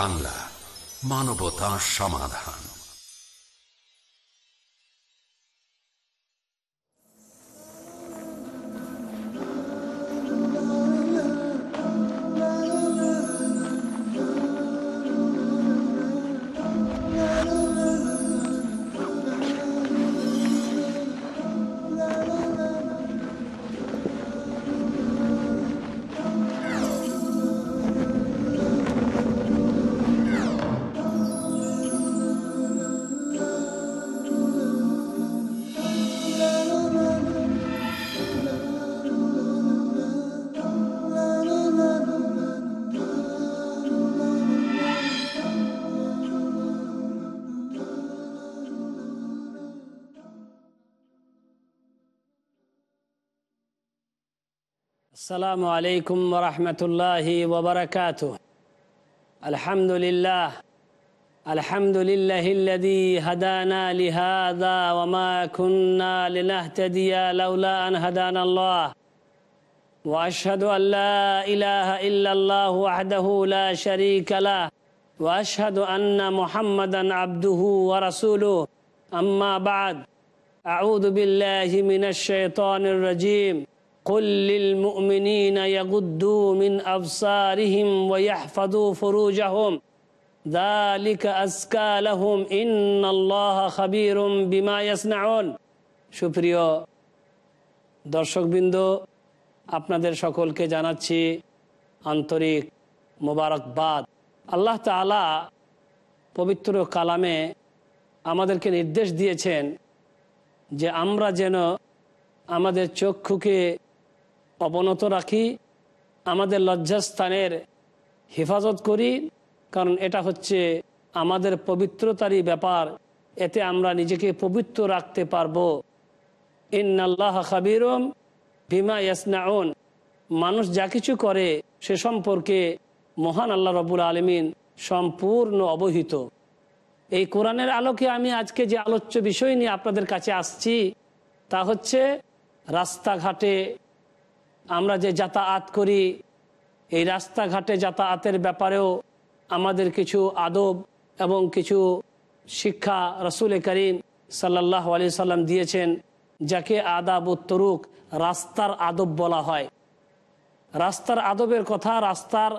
বাংলা মানবতা সমাধান। السلام عليكم ورحمة الله وبركاته الحمد لله الحمد لله الذي هدانا لهذا وما كنا لنهتدي لولا أن هدانا الله وأشهد أن لا إله إلا الله وحده لا شريك له وأشهد أن محمدا عبده ورسوله أما بعد أعوذ بالله من الشيطان الرجيم কল্লিল মুমিনিনা ইয়াগুদ্দু সুপ্রিয় দর্শকবৃন্দ, আপনাদের সকলকে জানাচ্ছি আন্তরিক মোবারকবাদ। আল্লাহ তালা পবিত্র কালামে আমাদেরকে নির্দেশ দিয়েছেন যে আমরা যেন আমাদের চক্ষুকে অবনত রাখি, আমাদের লজ্জাস্থানের হেফাজত করি, কারণ এটা হচ্ছে আমাদের পবিত্রতারই ব্যাপার। এতে আমরা নিজেকে পবিত্র রাখতে পারব। ইন্নাল্লাহ খাবিরম ভীমা ইয়াসনাউন। মানুষ যা কিছু করে, সে সম্পর্কে মহান আল্লাহ রবুল আলমিন সম্পূর্ণ অবহিত। এই কোরআনের আলোকে আমি আজকে যে আলোচ্য বিষয় নিয়ে আপনাদের কাছে আসছি, তা হচ্ছে রাস্তাঘাটে আমরা যে যাতায়াত করি, এই রাস্তাঘাটে যাতায়াতের ব্যাপারেও আমাদের কিছু আদব এবং কিছু শিক্ষা রসুল করিম সাল্লাহ আলি সাল্লাম দিয়েছেন, যাকে আদাব তরুক রাস্তার আদব বলা হয়। রাস্তার আদবের কথা রাস্তার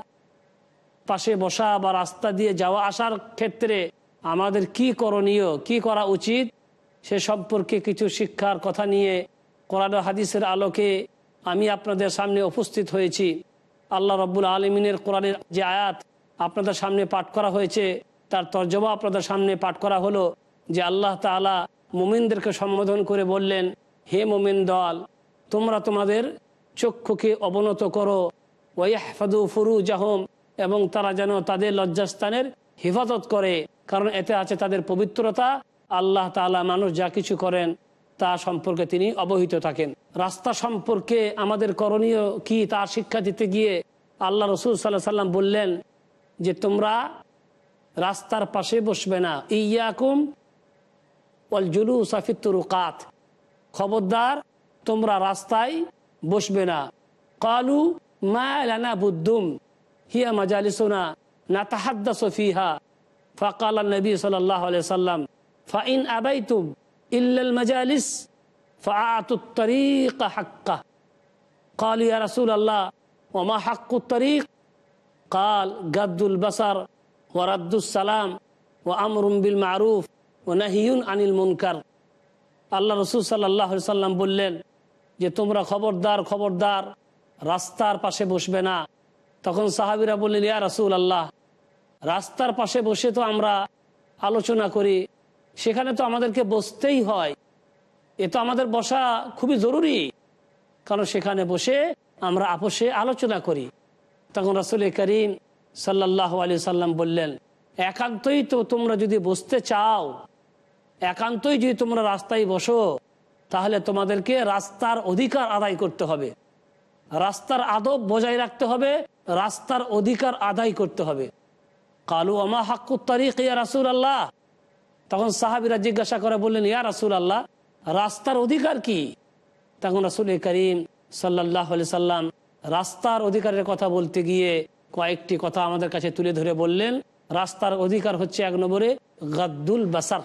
পাশে বসা বা রাস্তা দিয়ে যাওয়া আসার ক্ষেত্রে আমাদের কি করণীয়, কি করা উচিত, সে সম্পর্কে কিছু শিক্ষার কথা নিয়ে কোরআন হাদিসের আলোকে আমি আপনাদের সামনে উপস্থিত হয়েছি। আল্লাহ রব্বুল আলমিনের কোরআনের যে আয়াত আপনাদের সামনে পাঠ করা হয়েছে, তার তর্জমা আপনাদের সামনে পাঠ করা হলো যে আল্লাহ তালা মুমিনদেরকে সম্বোধন করে বললেন, হে মোমিন দল, তোমরা তোমাদের চক্ষুকে অবনত করো। ওয়াহফাদু ফুরু জাহম এবং তারা যেন তাদের লজ্জাস্থানের হেফাজত করে। কারণ এতে আছে তাদের পবিত্রতা। আল্লাহ তালা মানুষ যা কিছু করেন তা সম্পর্কে তিনি অবহিত থাকেন। রাস্তা সম্পর্কে আমাদের করণীয় কি তার শিক্ষা দিতে গিয়ে আল্লাহ রসুল সাল্লাহ সাল্লাম বললেন যে, তোমরা রাস্তার পাশে বসবে না। ইয়াকুম ওয়াল জুলু সাফিতুরুকাত খবরদার, তোমরা রাস্তায় বসবে না। কালু মা লানা বুদ্দুম, হিয়া মাজালিসোনা না তাহাদ্দা সফিহা ফকাল নবী সাল্লাহ সাল্লাম ফাইন আবাইতুম إلا المجالس فأعطوا الطريق حقه قالوا يا رسول الله وما حق الطريق قال قد البصر ورد السلام وأمر بالمعروف ونهي عن المنكر আল্লাহ রসুল সাল্লাহ সাল্লাম বললেন যে তোমরা খবরদার খবরদার রাস্তার পাশে বসবে না তখন সাহাবিরা বললেন ইয়া রসুল আল্লাহ রাস্তার পাশে বসে তো আমরা আলোচনা করি সেখানে তো আমাদেরকে বসতেই হয়। এ তো আমাদের বসা খুবই জরুরি। কারণ সেখানে বসে আমরা আপোষে আলোচনা করি। তখন রাসুল করিম সাল্লাহ আলি সাল্লাম বললেন, একান্তই তো তোমরা যদি বসতে চাও, একান্তই যদি তোমরা রাস্তায় বসো, তাহলে তোমাদেরকে রাস্তার অধিকার আদায় করতে হবে। রাস্তার আদব বজায় রাখতে হবে, রাস্তার অধিকার আদায় করতে হবে। কালু আমা হাক্কুর তারিখ ইয়া রাসুল আল্লাহ তখন সাহাবিরা জিজ্ঞাসা করে বললেন, ইয়া রাসুল আল্লাহ রাস্তার অধিকার কি? তখন রাসুল করিম সাল্লাহ সাল্লাম রাস্তার অধিকারের কথা বলতে গিয়ে কয়েকটি কথা আমাদের কাছে তুলে ধরে বললেন। রাস্তার অধিকার হচ্ছে এক নম্বরে গাদ্দুল বাসার,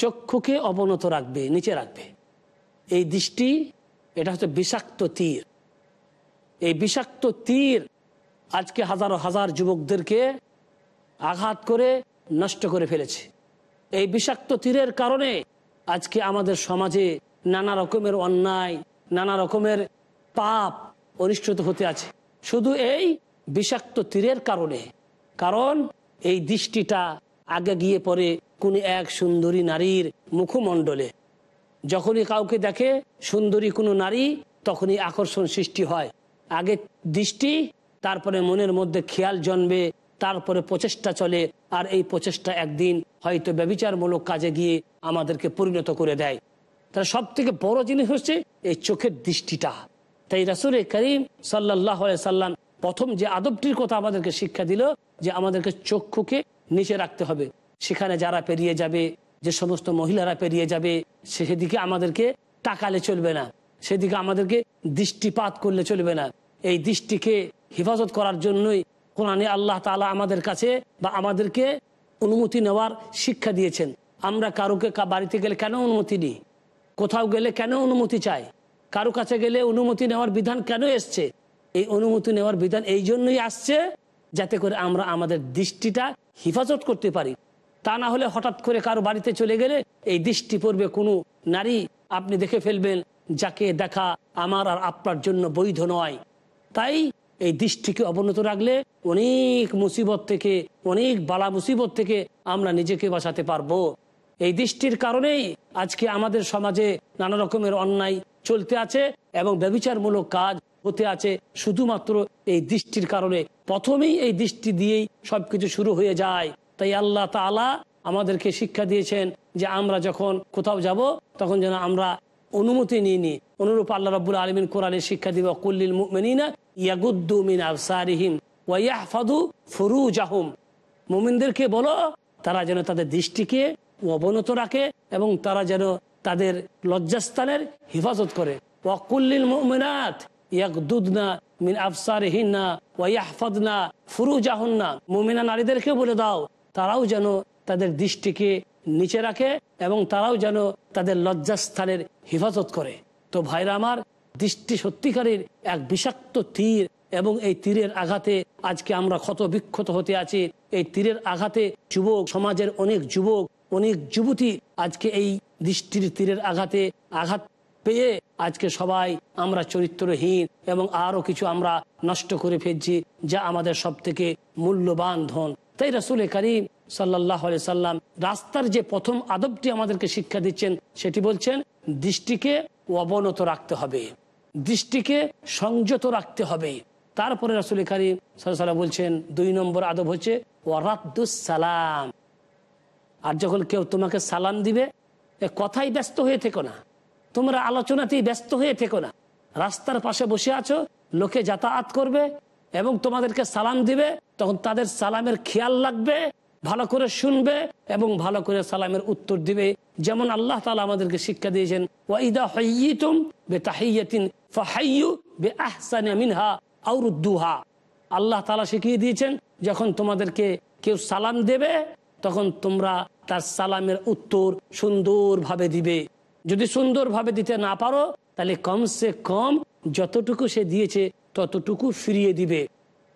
চক্ষুকে অবনত রাখবে, নিচে রাখবে। এই দৃষ্টি, এটা হচ্ছে বিষাক্ত তীর। এই বিষাক্ত তীর আজকে হাজারো হাজার যুবকদেরকে আঘাত করে নষ্ট করে ফেলেছে। এই বিষাক্ত তীরের কারণে আজকে আমাদের সমাজে নানা রকমের অন্যায়, নানা রকমের পাপ অনুষ্ঠিত হতে আছে। শুধু এই বিষাক্ত তীরের কারণে। কারণ এই দৃষ্টিটা আগে গিয়ে পড়ে কোন এক সুন্দরী নারীর মুখমণ্ডলে। যখনই কাউকে দেখে সুন্দরী কোনো নারী, তখনই আকর্ষণ সৃষ্টি হয়। আগে দৃষ্টি, তারপরে মনের মধ্যে খেয়াল জন্মে, তারপরে প্রচেষ্টা চলে, আর এই প্রচেষ্টা একদিন হয়তো ব্যবিচারমূলক কাজে গিয়ে আমাদেরকে পরিণত করে দেয়। তার সব থেকে বড় জিনিস হচ্ছে এই চোখের দৃষ্টিটা। তাই রাসুল করিম সাল্লাহ সাল্লাম প্রথম যে আদবটির কথা আমাদেরকে শিক্ষা দিল যে আমাদেরকে চক্ষুকে নিচে রাখতে হবে। সেখানে যারা পেরিয়ে যাবে, যে সমস্ত মহিলারা পেরিয়ে যাবে, সেদিকে আমাদেরকে তাকালে চলবে না। সেদিকে আমাদেরকে দৃষ্টিপাত করলে চলবে না। এই দৃষ্টিকে হেফাজত করার জন্যই কোরআনে আল্লাহ তালা আমাদের কাছে বা আমাদেরকে অনুমতি নেওয়ার শিক্ষা দিয়েছেন। আমরা কারোকে বাড়িতে গেলে কেন অনুমতি নিই? কোথাও গেলে কেন অনুমতি চাই? কারও কাছে গেলে অনুমতি নেওয়ার বিধান কেন এসছে? এই অনুমতি নেওয়ার বিধান এই জন্যই আসছে যাতে করে আমরা আমাদের দৃষ্টিটা হেফাজত করতে পারি। তা না হলে হঠাৎ করে কারও বাড়িতে চলে গেলে এই দৃষ্টি পড়বে কোনো নারী। আপনি দেখে ফেলবেন, যাকে দেখা আমার আর আপনার জন্য বৈধ নয়। তাই এই দৃষ্টিকে অবনত রাখলে অনেক মুসিবত থেকে, অনেক বালা মুসিবত থেকে আমরা নিজেকে বাঁচাতে পারব। এই দৃষ্টির কারণেই আজকে আমাদের সমাজে নানা রকমের অন্যায় চলতে আছে এবং ব্যবচারমূলক কাজ হতে আছে। শুধুমাত্র এই দৃষ্টির কারণে প্রথমেই এই দৃষ্টি দিয়েই সবকিছু শুরু হয়ে যায়। তাই আল্লাহ তালা আমাদেরকে শিক্ষা দিয়েছেন যে আমরা যখন কোথাও যাব, তখন যেন আমরা অনুমতি নিয়ে নিই। অনুরূপ আল্লাহ রব্বুল আলমিন কোরআনের শিক্ষা দিব কুল্লিল মুমিনা ইয়াগুদ্দু মিন আফসারিহিম ওয়াইয়াহফাদু ফুরুজাহুম। মুমিনদেরকে বলো, তারা যেন তাদের দৃষ্টিকে অবনত রাখে এবং তারা যেন তাদের লজ্জাস্থানের হেফাজত করে। ওয়াকুল্লিল মুমিনাত ইয়াকদুদনা মিন আফসারিহিন্না ওয়াইয়াহফাদনা ফুরুজাহুন্না। মুমিনা নারীদেরকে বলে দাও, তারাও যেন তাদের দৃষ্টিকে নিচে রাখে এবং তারাও যেন তাদের লজ্জাস্থানের হেফাজত করে। তো ভাইরা আমার দৃষ্টি সত্যিকারের এক বিষাক্ত তীর এবং এই তীরের আঘাতে আজকে আমরা ক্ষত বিক্ষত হতে আছি। এই তীরের আঘাতে যুবক, সমাজের অনেক যুবক, অনেক যুবতী আজকে এই দৃষ্টির তীরের আঘাতে আঘাত পেয়ে আজকে সবাই আমরা চরিত্রহীন এবং আরও কিছু আমরা নষ্ট করে ফেলছি যা আমাদের সব থেকে মূল্যবান ধন। তাই রাসুল করিম সাল্লাহ সাল্লাম রাস্তার যে প্রথম আদবটি আমাদেরকে শিক্ষা দিচ্ছেন, সেটি বলছেন, দৃষ্টিকে অবনত রাখতে হবে। দৃষ্টিকে সংযত রাখতে হবে। তারপরে রাসুল করিম সাল্লাম বলছেন, দুই নম্বর আদব হচ্ছে সালাম। আর যখন কেউ তোমাকে সালাম দিবে কথাই ব্যস্ত হয়ে থেকো না। তোমরা আলোচনাতেই ব্যস্ত হয়ে থেকো না। রাস্তার পাশে বসে আছো, লোকে যাতায়াত করবে এবং তোমাদেরকে সালাম দিবে, তখন তাদের সালামের খেয়াল লাগবে ভালো করে শুনবে এবং ভালো করে সালামের উত্তর দিবে। যেমন আল্লাহ তালা আমাদেরকে শিক্ষা দিয়েছেন, ওয়াইদা হইয়িতুম বে তাহিয়াতিন ফাহাইয়ু বে আহসানা আউরুদ্দুহা আল্লাহ তালা শিখিয়ে দিয়েছেন, যখন তোমাদেরকে কেউ সালাম দেবে, তখন তোমরা তার সালামের উত্তর সুন্দরভাবে দিবে। যদি সুন্দরভাবে দিতে না পারো, তাহলে কমসে কম যতটুকু সে দিয়েছে, ততটুকু ফিরিয়ে দিবে।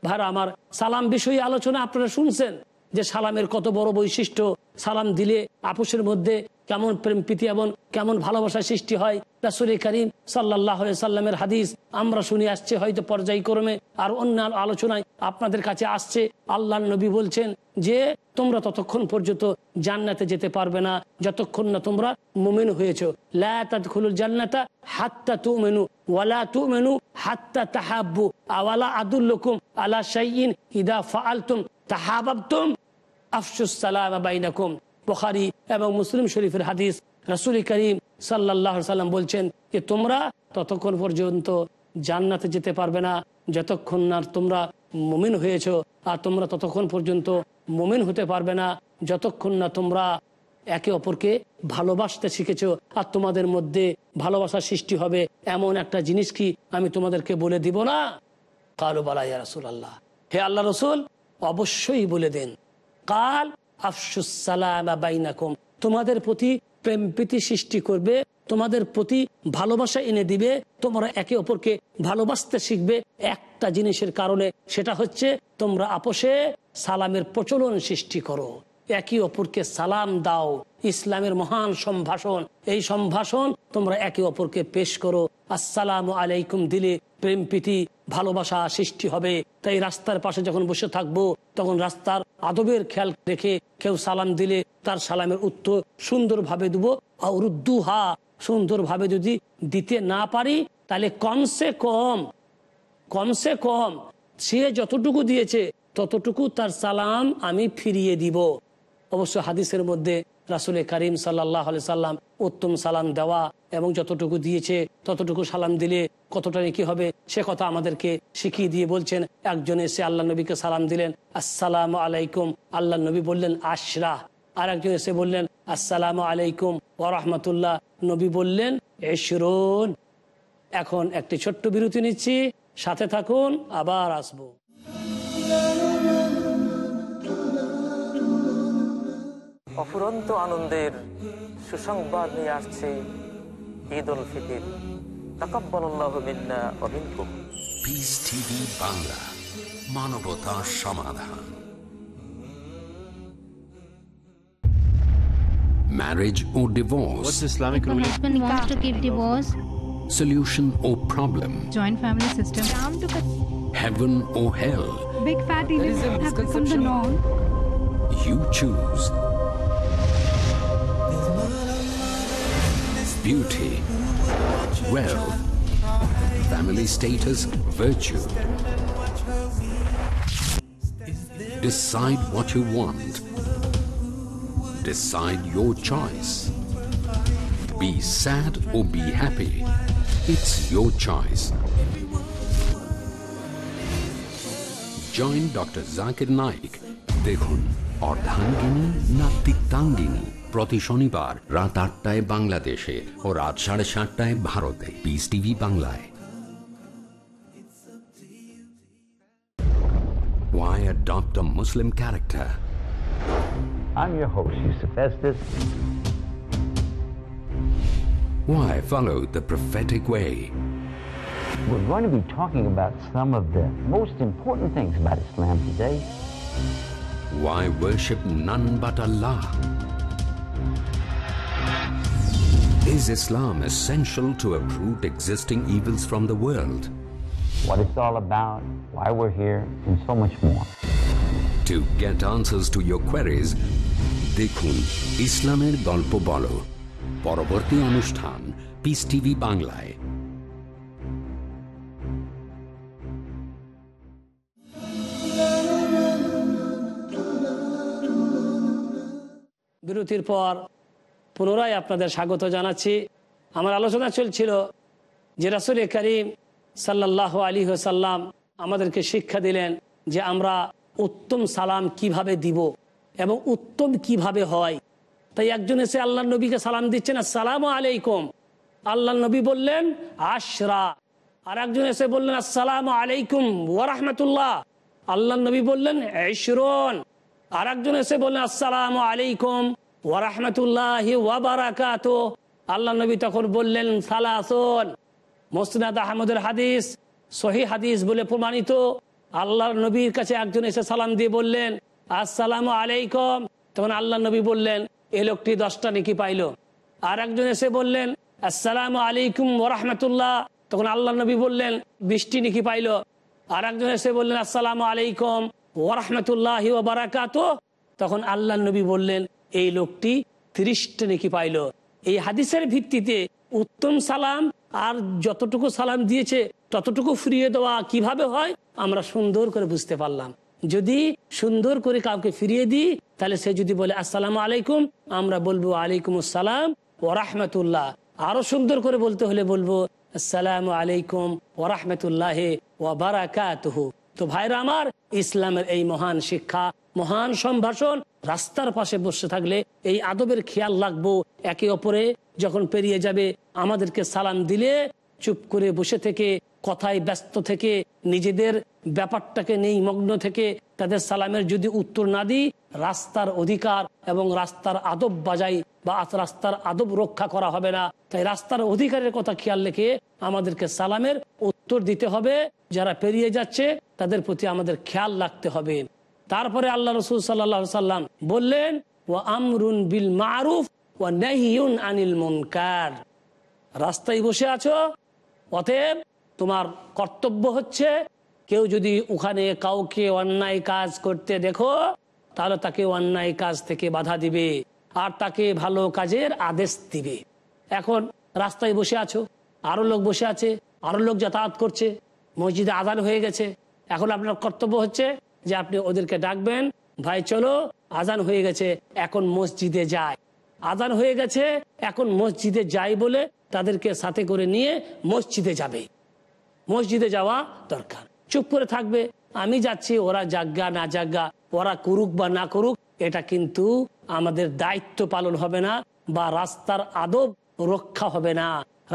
ভাড়া আমার সালাম বিষয়ে আলোচনা আপনারা শুনছেন? যে সালামের কত বড় বৈশিষ্ট্য। সালাম দিলে আপোষের মধ্যে কেমন প্রেম, প্রীতি এবং কেমন ভালোবাসা সৃষ্টি হয়। রাসুল করিম সাল্লাহ সাল্লামের হাদিস আমরা শুনে আসছে হয়তো পর্যায়ক্রমে। আর অন্য আলোচনায় আপনাদের কাছে আসছে আল্লাহ নবী বলছেন যে, তোমরা ততক্ষণ পর্যন্ত জান্নাতে যেতে পারবে না। যতক্ষণ না তোমরা মুমেন হয়েছ। লাখুল জান্নাতা হাত্তা তু মেনু ওয়ালা তু মেনু হাত্তা তাহাব্বু। আওয়ালা আদুল্লকুম আলা শাইন ইদা ফাআলতুম তাহাবাবতুম আফসুস সালাম বাইনাকুম। বুখারী এবং মুসলিম শরীফের হাদিস রাসূল করিম সাল্লাল্লাহু সাল্লাম বলছেন যে, তোমরা ততক্ষণ পর্যন্ত জান্নাতে যেতে পারবে না। যতক্ষণ না তোমরা মুমিন হয়েছ, আর তোমরা ততক্ষণ পর্যন্ত মুমিন হতে পারবে না। যতক্ষণ না তোমরা একে অপরকে ভালোবাসতে শিখেছো, আর তোমাদের মধ্যে ভালোবাসার সৃষ্টি হবে, এমন একটা জিনিস কি আমি তোমাদেরকে বলে দিব না? কালো বালা রসুল আল্লাহ হে আল্লাহ রসুল, অবশ্যই বলে দেন। কাল আফসুসালাম তোমাদের প্রতি প্রেম প্রীতি সৃষ্টি করবে, তোমাদের প্রতি ভালোবাসা এনে দিবে, তোমরা একে অপরকে ভালোবাসতে শিখবে। একটা জিনিসের কারণে সেটা হচ্ছে তোমরা আপোষে সালামের প্রচলন সৃষ্টি করো। একে অপরকে সালাম দাও। ইসলামের মহান সম্ভাষণ, এই সম্ভাষণ তোমরা একে অপরকে পেশ করো। আসসালাম আলাইকুম, দিলে প্রেম প্রীতি, ভালোবাসা সৃষ্টি হবে। তাই রাস্তার পাশে যখন বসে থাকব, তখন রাস্তার আদবের খেয়াল রেখে কেউ সালাম দিলে তার সালামের উত্তর সুন্দরভাবে দেবো। হা সুন্দরভাবে যদি দিতে না পারি, তাহলে কমসে কম কমসে কম সে যতটুকু দিয়েছে, ততটুকু তার সালাম আমি ফিরিয়ে দিব। অবশ্য হাদিসের মধ্যে রাসুল করিম সাল্লাহ সাল্লাম উত্তম সালাম দেওয়া এবং যতটুকু দিয়েছে, ততটুকু সালাম দিলে কতটা কি হবে, সে কথা আমাদেরকে শিখিয়ে দিয়ে বলছেন। একজন এসে আল্লাহ নবীকে সালাম দিলেন, আসসালাম আলাইকুম। আল্লাহ নবী বললেন, আশরা। আর একজন এসে বললেন, আসসালাম আলাইকুম ওরহমতুল্লাহ নবী বললেন এশরুন এখন একটি ছোট্ট বিরতি নিচ্ছি, সাথে থাকুন, আবার আসব। অফুরন্ত আনন্দের সুসংবাদ নিয়ে আসছে ঈদ উল ফিতির তাকাব্বাল্লাহ মিন্না অবিনকুম Peace TV বাংলা মানবতা সমাধান Marriage or divorce, What's Islamic ruling? husband wants to give divorce, solution or problem, joint family system. to heaven or hell, Big fat events have become the norm. you choose. Beauty, wealth, family status, virtue. Decide what you want. Decide your choice. Be sad or be happy. It's your choice. Join doctor Zakir Naik দেখুন অর্ধাঙ্গিনী না তিক্তাঙ্গিনী প্রতি শনিবার রাত আটটায় বাংলাদেশে ও রাত সাড়ে সাতটায় ভারতে পিস টিভি বাংলায় Why adopt a Muslim character? I'm your host, Yusuf Estes. Why follow the prophetic way? We're going to be talking about some of the most important things about Islam today. Why worship none but Allah? Is Islam essential to uproot existing evils from the world? What it's all about, why we're here, and so much more. To get answers to your queries, দেখুন ইসলামের গল্প বলো পরবর্তী অনুষ্ঠান piece TV বাংলায় বিরতির পর পুনরায় আপনাদের স্বাগত জানাচ্ছি। আমার আলোচনা চলছিল যে রাসুল করিম সাল্লাহ আলী সাল্লাম আমাদেরকে শিক্ষা দিলেন যে আমরা উত্তম সালাম কীভাবে দিব এবং উত্তম কীভাবে হয়। তাই একজন এসে আল্লাহ নবীকে সালাম দিচ্ছেন, আসসালাম আলাইকুম। আল্লাহ নবী বললেন, আশরা। আর একজন এসে বললেন, আসসালাম আলাইকুম ওরহমতুল্লাহ আল্লাহ নবী বললেন আর একজন এসে বললেন, আসসালাম আলাইকুম। ওরহমতুল্লাহ ওয়াবারাকাত আল্লাহ নবী তখন বললেন, সালাসন। মোসনাদ আহমদের হাদিস সহি হাদিস বলে প্রমাণিত। আল্লাহ নবীর কাছে একজন এসে সালাম দিয়ে বললেন, আসসালাম আলাইকুম। তখন আল্লাহ নবী বললেন, এ লোকটি দশটা নাকি পাইল। আর একজন এসে বললেন, আসসালাম আলাইকুম ওরহমতুল্লাহ তখন আল্লাহ নবী বললেন বৃষ্টি নাকি পাইল। আর একজন এসে বললেন, আসসালাম আলাইকুম ওরহমতুল্লাহ বারাকাত তখন আল্লাহ নবী বললেন এই লোকটি ত্রিশটা নাকি পাইল। এই হাদিসের ভিত্তিতে উত্তম সালাম আর যতটুকু সালাম দিয়েছে, ততটুকু ফিরিয়ে দেওয়া কীভাবে হয়, আমরা সুন্দর করে বুঝতে পারলাম। যদি সুন্দর করে কাউকে ফিরিয়ে দিই, তাহলে সে যদি বলে, আসসালাম আলাইকুম আমরা বলব আলাইকুম আসসালাম ও রাহমাতুল্লাহ আরও সুন্দর করে বলতে হলে বলব, আসসালাম আলাইকুম ও রাহমাতুল্লাহ ও বারাকাতহু তো ভাইরা আমার, ইসলামের এই মহান শিক্ষা, মহান সম্ভাষণ, রাস্তার পাশে বসে থাকলে এই আদবের খেয়াল রাখব একে অপরে। যখন পেরিয়ে যাবে, আমাদেরকে সালাম দিলে, চুপ করে বসে থেকে, কথায় ব্যস্ত থেকে, নিজেদের ব্যাপারটাকে নেই মগ্ন থেকে, তাদের সালামের যদি উত্তর না দিই, রাস্তার অধিকার এবং রাস্তার আদব বাজাই বা রাস্তার আদব রক্ষা করা হবে না। তাই রাস্তার অধিকারের কথা খেয়াল রেখে আমাদেরকে সালামের উত্তর দিতে হবে। যারা পেরিয়ে যাচ্ছে তাদের প্রতি আমাদের খেয়াল রাখতে হবে। তারপরে আল্লাহ রসুল সাল্লাহ সাল্লাম বললেন ও আমরুন বিল মারুফ ও নাহিউন আনিল মুনকার। রাস্তায় বসে আছো, অতএব তোমার কর্তব্য হচ্ছে কেউ যদি ওখানে কাউকে অন্যায় কাজ করতে দেখো, তাহলে তাকে অন্যায় কাজ থেকে বাধা দিবে আর তাকে ভালো কাজের আদেশ দিবে। এখন রাস্তায় বসে আছো, আরও লোক বসে আছে, আরও লোক যাতায়াত করছে, মসজিদে আদান হয়ে গেছে এখন আপনার কর্তব্য হচ্ছে যে আপনি ওদেরকে ডাকবেন, ভাই, চলো, আজান হয়ে গেছে, এখন মসজিদে যায় আজান হয়ে গেছে, এখন মসজিদে যাই বলে তাদেরকে সাথে করে নিয়ে মসজিদে যাবে। মসজিদে যাওয়া দরকার। চুপ করে থাকবে, আমি যাচ্ছি, ওরা জাগা না জাগা ওরা করুক বা না করুক, এটা কিন্তু আমাদের দায়িত্ব পালন হবে না বা রাস্তার আদব রক্ষা হবে না।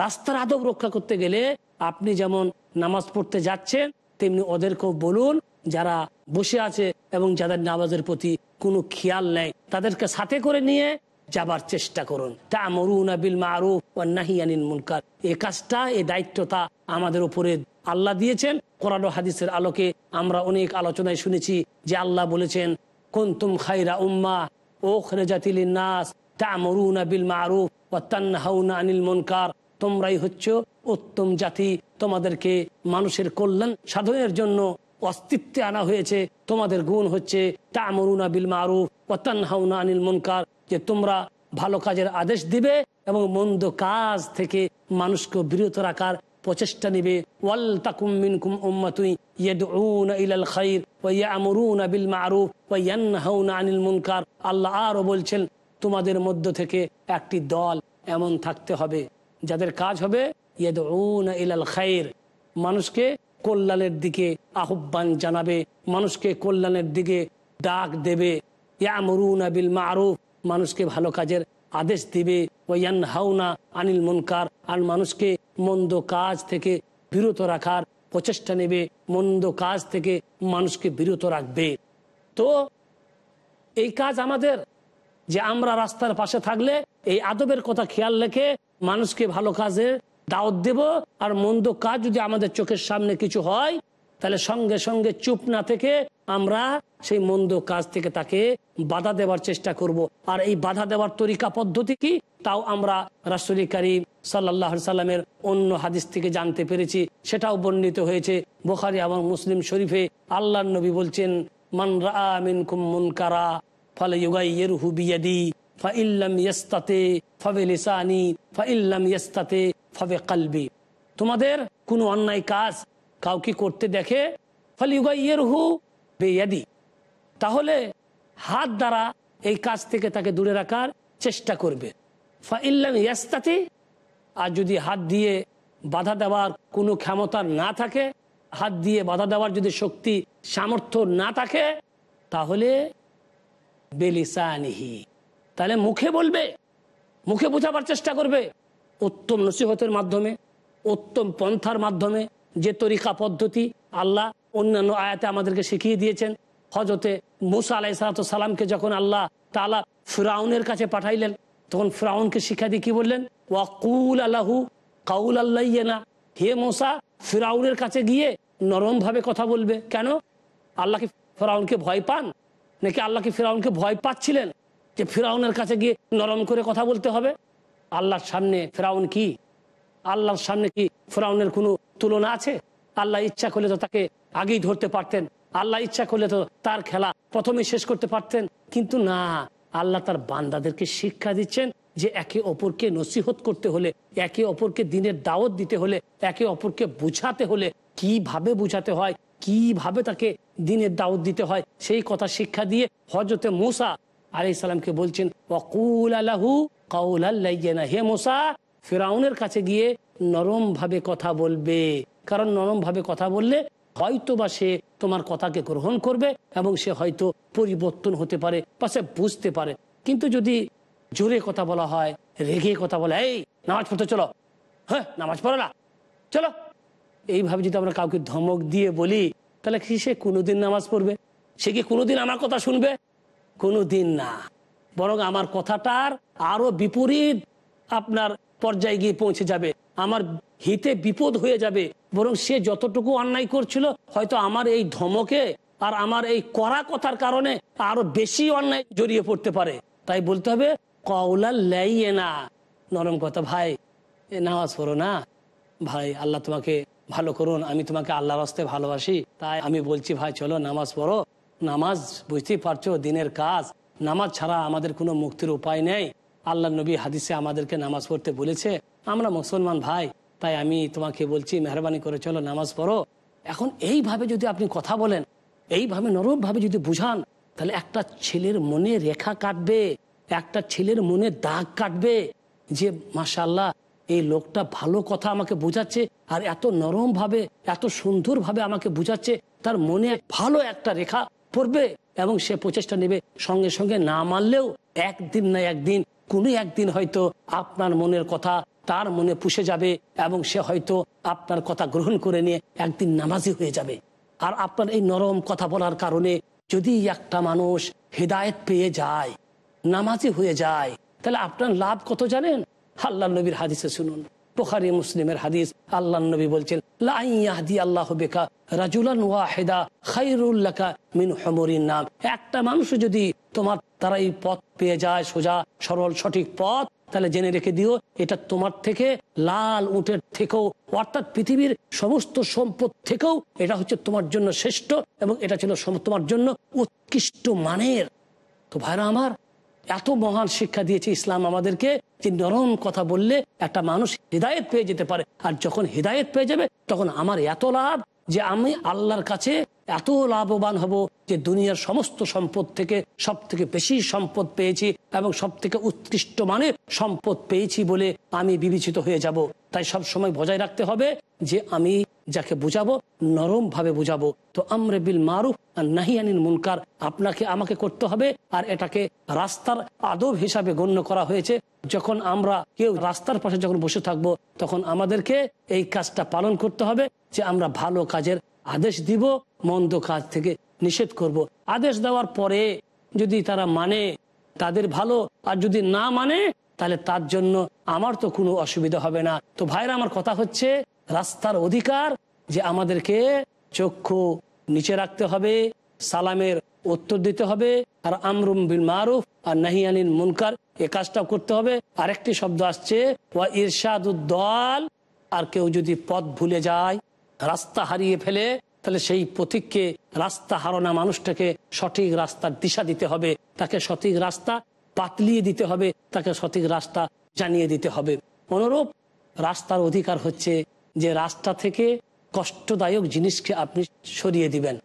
রাস্তার আদব রক্ষা করতে গেলে আপনি যেমন নামাজ পড়তে যাচ্ছেন তেমনি ওদেরকেও বলুন, যারা বসে আছে এবং যাদের নামাজের প্রতি কোনো খেয়াল নেই, তাদেরকে সাথে করে নিয়ে যাবার চেষ্টা করুন। তা মরুনা বিল মারুফ ও মুনকার। এই কাজটা এই দায়িত্বটা আমাদের উপরে আল্লাহ দিয়েছেন। কোরআন হাদিসের আলোকে আমরা অনেক আলোচনায় শুনেছি যে আল্লাহ বলেছেন, কুনতুম খাইরা উম্মা ও খরেজাতিল নাস তা মরুনা বিল মারুফ ও তান্নাহাউনা আনিল মুনকার। তোমরাই হচ্ছ উত্তম জাতি। তোমাদেরকে মানুষের কল্যাণ সাধনের জন্য অস্তিত্বে আনা হয়েছে। তোমাদের গুণ হচ্ছে তামরুনা বিল মারুফ ও তানহাউনা আনিল মুনকার। যে তোমরা ভালো কাজের আদেশ দিবে এবং মন্দ কাজ থেকে মানুষকে বিরত রাখার প্রচেষ্টা নিবে। ওয়াল তাকুম মিনকুম উম্মাতুই ইয়াদউনা ইলাল খাইর ওয়া ইয়ামুরুনা বিল মারুফ ওয়া ইয়ানহাউনা আনিল মুনকার। আল্লাহ আরও বলছেন, তোমাদের মধ্য থেকে একটি দল এমন থাকতে হবে। যাদের কাজ হবে খাইর। মানুষকে কল্যাণের দিকে আহ্বান জানাবে, মানুষকে কল্যাণের দিকে ডাক দেবে। বিল মারুফ। মানুষকে ভালো কাজের আদেশ দিবে। হাউনা আনিল মুনকার। আর মানুষকে মন্দ কাজ থেকে বিরত রাখার প্রচেষ্টা নেবে। মন্দ কাজ থেকে মানুষকে বিরত রাখবে। তো এই কাজ আমাদের, যে আমরা রাস্তার পাশে থাকলে এই আদবের কথা খেয়াল রেখে মানুষকে ভালো কাজের দাওয়াত দেব আর মন্দ কাজ যদি আমাদের চোখের সামনে কিছু হয়, তাহলে সঙ্গে সঙ্গে চুপ না থেকে আমরা সেই মন্দ কাজ থেকে তাকে বাধা দেওয়ার চেষ্টা করব। আর এই বাধা দেওয়ার তরিকা পদ্ধতি কি? তাও আমরা রাসুলি করিম সাল্লাহ সাল্লামের অন্য হাদিস থেকে জানতে পেরেছি। সেটাও বর্ণিত হয়েছে বোখারি এবং মুসলিম শরীফে। আল্লাহ নবী বলছেন, মান রা মিনকুম মুনকারা ফলে ইউগাইয়েরহু বিয়াদি ফাইল্লাম ইস্তাতে ফাবে লিসানি ফাইল্লাম ইস্তাতে ফাবে কালবি। তোমাদের কোনো অন্যায় কাজ কাউকে করতে দেখে ফলে বেয়াদি। তাহলে হাত দ্বারা এই কাজ থেকে তাকে দূরে রাখার চেষ্টা করবে। ফাইল্লাম ইয়াস্তাতে, আর যদি হাত দিয়ে বাধা দেওয়ার কোনো ক্ষমতা না থাকে, হাত দিয়ে বাধা দেওয়ার যদি শক্তি, সামর্থ্য না থাকে, তাহলে বেলিসানিহি। তাহলে মুখে বলবে মুখে বোঝাবার চেষ্টা করবে। উত্তম নসিহতের মাধ্যমে, উত্তম পন্থার মাধ্যমে যে তরিকা পদ্ধতি আল্লাহ অন্যান্য আয়াতে আমাদেরকে শিখিয়ে দিয়েছেন। হজরতে মুসা আলাই সালামকে যখন আল্লাহ তালা ফিরাউনের কাছে পাঠাইলেন, তখন ফিরাউনকে শিক্ষা দিয়ে কি বললেন? ওয়াকুল আল্লাহু কাউল আল্লাহ না হে মোসা, ফিরাউনের কাছে গিয়ে নরম ভাবে কথা বলবে। কেন? আল্লাহ কি ফিরাউনকে ভয় পান? নাকি আল্লাহ কি ফিরাউনকে ভয় পাচ্ছিলেন? যে ফিরাউনের কাছে গিয়ে নরম করে কথা বলতে হবে? আল্লাহর সামনে ফেরাউন কি? আল্লাহর সামনে কি ফেরাউনের কোনো তুলনা আছে? আল্লাহ ইচ্ছা করলে তো তাকে আগেই ধরতে পারতেন। আল্লাহ ইচ্ছা করলে তো তার খেলা প্রথমে শেষ করতে পারতেন। কিন্তু না, আল্লাহ তার বান্দাদেরকে শিক্ষা দিচ্ছেন যে একে অপরকে নসিহত করতে হলে, একে অপরকে দিনের দাওয়াত দিতে হলে, একে অপরকে বুঝাতে হলে কীভাবে বুঝাতে হয়, কীভাবে তাকে দিনের দাওয়াত দিতে হয়, সেই কথা শিক্ষা দিয়ে হজরতে মোসা আলি সালামকে বলছেন ওকুল আলাহু কাউল আল্লাহ হে মোসা, ফেরাউনের কাছে গিয়ে নরম ভাবে কথা বলবে। কারণ নরম ভাবে কথা বললে হয়তো বা সে তোমার কথাকে গ্রহণ করবে এবং সে হয়তো পরিবর্তন হতে পারে বা সে বুঝতে পারে। কিন্তু যদি জোরে কথা বলা হয়, রেগে কথা বলা, এই, নামাজ পড়তে চলো। হ্যাঁ নামাজ পড়ো না। চলো। এইভাবে যদি আমরা কাউকে ধমক দিয়ে বলি, তাহলে কি সে কোনোদিন নামাজ পড়বে? সে কি কোনোদিন আমার কথা শুনবে? কোনোদিন না। বরং আমার কথাটার আরও বিপরীত আপনার পর্যায়ে গিয়ে পৌঁছে যাবে। আমার হিতে বিপদ হয়ে যাবে। বরং সে যতটুকু অন্যায় করছিল, হয়তো আমার এই ধমকে আর আমার এই করা কথার কারণে আরও বেশি অন্যায় জড়িয়ে পড়তে পারে। তাই বলতে হবে কওলা লাই না নরম কথা, ভাই, এ নামাজ পড়ো না। ভাই, আল্লাহ তোমাকে ভালো করুন। আমি তোমাকে আল্লাহর হস্তে ভালোবাসি। তাই আমি বলছি, ভাই, চলো নামাজ পড়ো। নামাজ বুঝতেই পারছ, দিনের কাজ। নামাজ ছাড়া আমাদের কোনো মুক্তির উপায় নেই। আল্লাহ নবী হাদিসে আমাদেরকে নামাজ পড়তে বলেছে, আমরা মুসলমান ভাই, তাই আমি তোমাকে বলছি, মেহরবানি করে চলো, নামাজ পড়ো। এখন এইভাবে যদি আপনি কথা বলেন, এইভাবে নরমভাবে যদি বুঝান, তাহলে একটা ছেলের মনে রেখা কাটবে, একটা ছেলের মনে দাগ কাটবে যে মাশাল্লাহ এই লোকটা ভালো কথা আমাকে বোঝাচ্ছে আর এত নরম ভাবে এত সুন্দর ভাবে আমাকে বুঝাচ্ছে। তার মনে ভালো একটা রেখা পড়বে এবং সে প্রচেষ্টা নেবে সঙ্গে সঙ্গে না মানলেও একদিন না একদিন, কোনো একদিন হয়তো আপনার মনের কথা তার মনে পুষে যাবে এবং সে হয়তো আপনার কথা গ্রহণ করে নিয়ে একদিন নামাজি হয়ে যাবে। আর আপনার এই নরম কথা বলার কারণে যদি একটা মানুষ হেদায়েত পেয়ে যায়, নামাজি হয়ে যায়, তাহলে আপনার লাভ কত জানেন? আল্লাহ নবীর হাদিসে শুনুন। বুখারী মুসলিমের হাদিস। আল্লাহ নবী বলছেন একটা মানুষ যদি তোমার পথ পেয়ে যায়, সোজা, সরল, সঠিক পথ, তাহলে জেনে রেখে দিও, এটা তোমার থেকে লাল উটের থেকেও, অর্থাৎ পৃথিবীর সমস্ত সম্পদ থেকেও এটা হচ্ছে তোমার জন্য শ্রেষ্ঠ এবং এটা ছিল তোমার জন্য উৎকৃষ্ট মানের। তো ভাইরা আমার, এত মহান শিক্ষা দিয়েছে ইসলাম আমাদেরকে যে নরম কথা বললে একটা মানুষ হৃদায়ত পেয়ে যেতে পারে। আর যখন হৃদায়ত পেয়ে যাবে, তখন আমার এত লাভ যে আমি আল্লাহর কাছে এত লাভবান হব যে দুনিয়ার সমস্ত সম্পদ থেকে সব থেকে বেশি সম্পদ পেয়েছি এবং সব থেকে উৎকৃষ্ট মানের সম্পদ পেয়েছি বলে আমি বিবেচিত হয়ে যাব। তাই সব সময় বজায় রাখতে হবে যে আমি যাকে বুঝাবো নরম ভাবে বুঝাবো। তো আমরে বিল মারুফ আর নাহিয়ানিল মুনকার, আপনাকে আমাকে করতে হবে। আর এটাকে রাস্তার আদব হিসাবে গণ্য করা হয়েছে। যখন আমরা কেউ রাস্তার পাশে যখন বসে থাকব, তখন আমাদেরকে এই কাজটা পালন করতে হবে যে আমরা ভালো কাজের আদেশ দিব, মন্দ কাজ থেকে নিষেধ করব। আদেশ দেওয়ার পরে যদি তারা মানে তাদের ভালো, আর যদি না মানে তাহলে তার জন্য আমার তো কোনো অসুবিধা হবে না তো ভাইরা, আমার কথা হচ্ছে রাস্তার অধিকার যে আমাদেরকে চক্ষু নিচে রাখতে হবে, সালামের উত্তর দিতে হবে, আর আমরুম বিল মারুফ আর নাহিয়ানিন মুনকার এ কাজটা করতে হবে। আরেকটি শব্দ আসছে, ওয়া আর কেউ যদি পথ ভুলে যায়, রাস্তা হারিয়ে ফেলে, তাহলে সেই পথিককে রাস্তা হারানো মানুষটাকে সঠিক রাস্তার দিশা দিতে হবে। তাকে সঠিক রাস্তা পাতলিয়ে দিতে হবে, তাকে সঠিক রাস্তা জানিয়ে দিতে হবে। অনুরূপ রাস্তার অধিকার হচ্ছে যে রাস্তা থেকে কষ্টদায়ক জিনিসকে আপনি সরিয়ে দিবেন।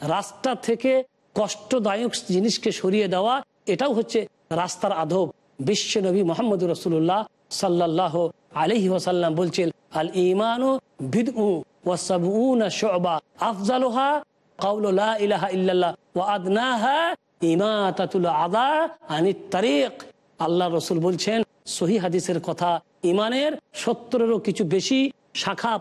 রাস্তা থেকে কষ্টদায়ক জিনিসকে সরিয়ে দেওয়া, এটাও হচ্ছে রাস্তার আধব বিশ্ব নবী মোহাম্মদ রসুল্লাহ সাল্লাহ আলহি ওসাল্লাম বলছেন, আল ইমান আফজালুহা আদা আল্লাহ রসুল বলছেন হাদিসের কথা সত্তরেরও কিছু বেশি শাখা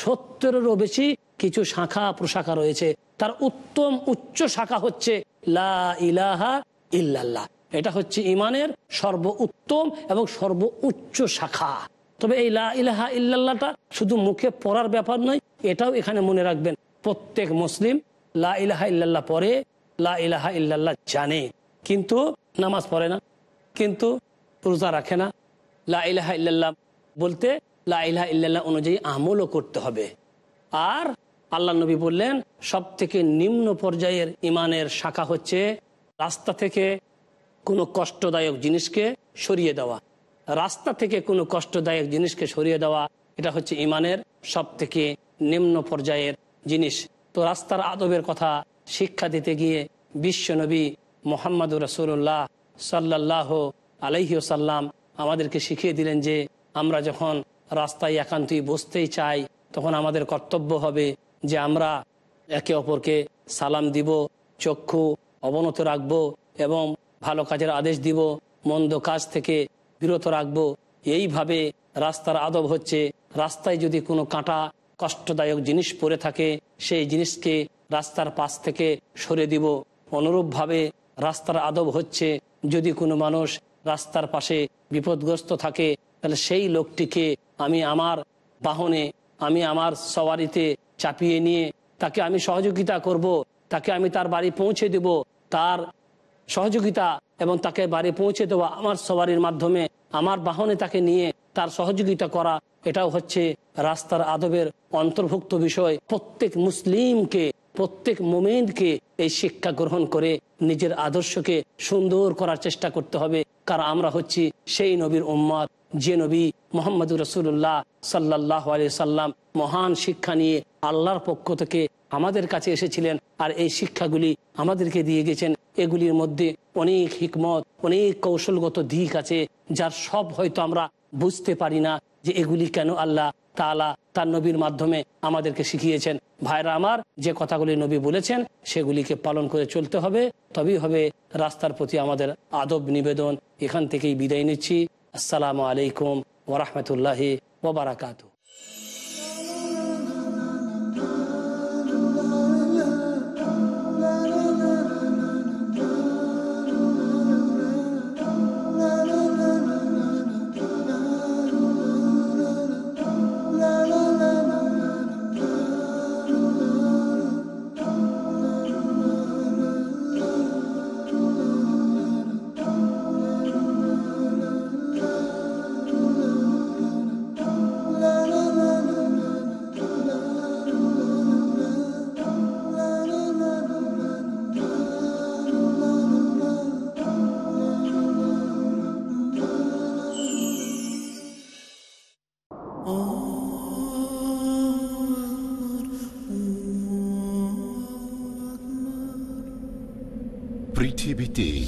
সত্তরেরও বেশি কিছু শাখা প্রশাখা রয়েছে। তার উত্তম উচ্চ শাখা হচ্ছে লা ইলাহা ইল্লাল্লাহ। এটা হচ্ছে ইমানের সর্ব উত্তম এবং সর্ব উচ্চ শাখা। তবে এই লা ইলাহা ইল্লাল্লাহটা শুধু মুখে পড়ার ব্যাপার নয়, এটাও এখানে মনে রাখবেন। প্রত্যেক মুসলিম লা ইলাহা ইল্লাল্লাহ পরে লা ইলাহা ইল্লাল্লাহ জানে। কিন্তু নামাজ পড়ে না, কিন্তু রোজা রাখে না। লা ইলাহা ইল্লাল্লাহ বলতে লা ইলাহা ইল্লাল্লাহ অনুযায়ী আমলও করতে হবে। আর আল্লাহ নবী বললেন সব থেকে নিম্ন পর্যায়ের ইমানের শাখা হচ্ছে রাস্তা থেকে কোনো কষ্টদায়ক জিনিসকে সরিয়ে দেওয়া। রাস্তা থেকে কোনো কষ্টদায়ক জিনিসকে সরিয়ে দেওয়া, এটা হচ্ছে ইমানের সব থেকে নিম্ন পর্যায়ের জিনিস। তো রাস্তার আদবের কথা শিক্ষা দিতে গিয়ে বিশ্বনবী মোহাম্মদ রসুল্লাহ সাল্লাহ আলহিউসাল্লাম আমাদেরকে শিখিয়ে দিলেন যে, আমরা যখন রাস্তায় একান্তই বসতেই চাই, তখন আমাদের কর্তব্য হবে যে আমরা একে অপরকে সালাম দিব, চক্ষু অবনত রাখব এবং ভালো কাজের আদেশ দিব, মন্দ কাজ থেকে বিরত রাখব। এইভাবে রাস্তার আদব হচ্ছে, রাস্তায় যদি কোনো কাঁটা, কষ্টদায়ক জিনিস পরে থাকে, সেই জিনিসকে রাস্তার পাশ থেকে সরে দিব। অনুরূপভাবে রাস্তার আদব হচ্ছে, যদি কোনো মানুষ রাস্তার পাশে বিপদগ্রস্ত থাকে, তাহলে সেই লোকটিকে আমি আমার বাহনে, আমি আমার সওয়ারিতে চাপিয়ে নিয়ে তাকে আমি সহযোগিতা করব, তাকে আমি তার বাড়ি পৌঁছে দেব। তার সহযোগিতা এবং তাকে বাড়ি পৌঁছে দেওয়া আমার সবারির মাধ্যমে আমার বাহনে তাকে নিয়ে তার সহযোগিতা করা, এটাও হচ্ছে রাস্তার আদবের অন্তর্ভুক্ত বিষয়। প্রত্যেক মুসলিমকে, প্রত্যেক মোমেনকে এই শিক্ষা গ্রহণ করে নিজের আদর্শকে সুন্দর করার চেষ্টা করতে হবে। কারণ আমরা হচ্ছি সেই নবীর উম্মাদ যে নবী মোহাম্মদ রসুল্লাহ সাল্লাহ আলি সাল্লাম মহান শিক্ষা নিয়ে আল্লাহর পক্ষ থেকে আমাদের কাছে এসেছিলেন আর এই শিক্ষাগুলি আমাদেরকে দিয়ে গেছেন। এগুলির মধ্যে অনেক হিকমত, অনেক কৌশলগত দিক আছে, যার সব হয়তো আমরা বুঝতে পারি না যে এগুলি কেন আল্লাহ তালা তার নবীর মাধ্যমে আমাদেরকে শিখিয়েছেন। ভাইরা আমার, যে কথাগুলি নবী বলেছেন, সেগুলিকে পালন করে চলতে হবে। তবেই হবে রাস্তার প্রতি আমাদের আদব নিবেদন। এখান থেকেই বিদায় নিচ্ছি। আসসালামু আলাইকুম ওরহমতুল্লাহি ওবরাকাতু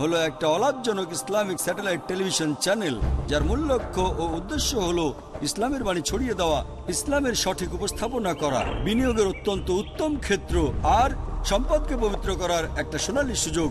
হলো একটা অলাভজনক ইসলামিক স্যাটেলাইট টেলিভিশন চ্যানেল, যার মূল লক্ষ্য ও উদ্দেশ্য হলো ইসলামের বাণী ছড়িয়ে দেওয়া, ইসলামের সঠিক উপস্থাপনা করা, বিনিয়োগের অত্যন্ত উত্তম ক্ষেত্র আর সম্পদকে পবিত্র করার একটা সোনালী সুযোগ।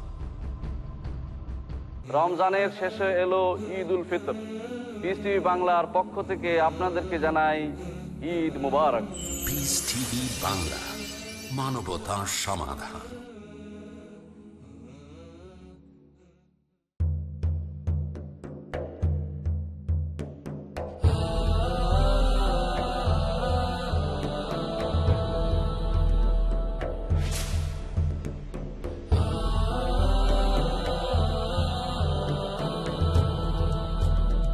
রমজানের শেষে এলো ঈদ উল ফিতর পিস বাংলার পক্ষ থেকে আপনাদেরকে জানাই ঈদ মুবারক। বাংলা মানবতার সমাধান।